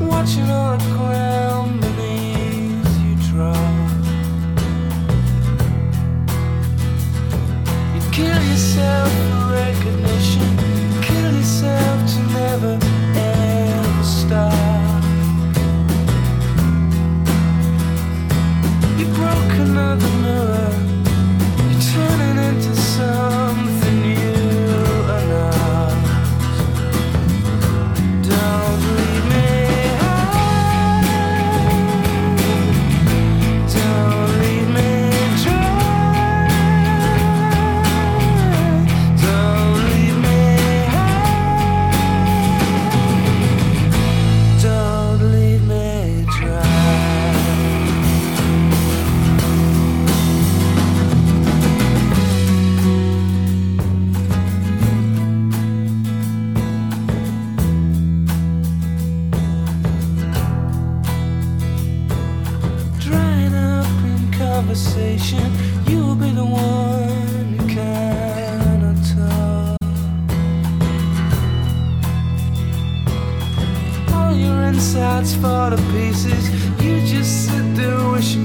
watching the you draw. You kill yourself for recognition. conversation. You'll be the one who cannot talk. All your insides fall to pieces. You just sit there wishing.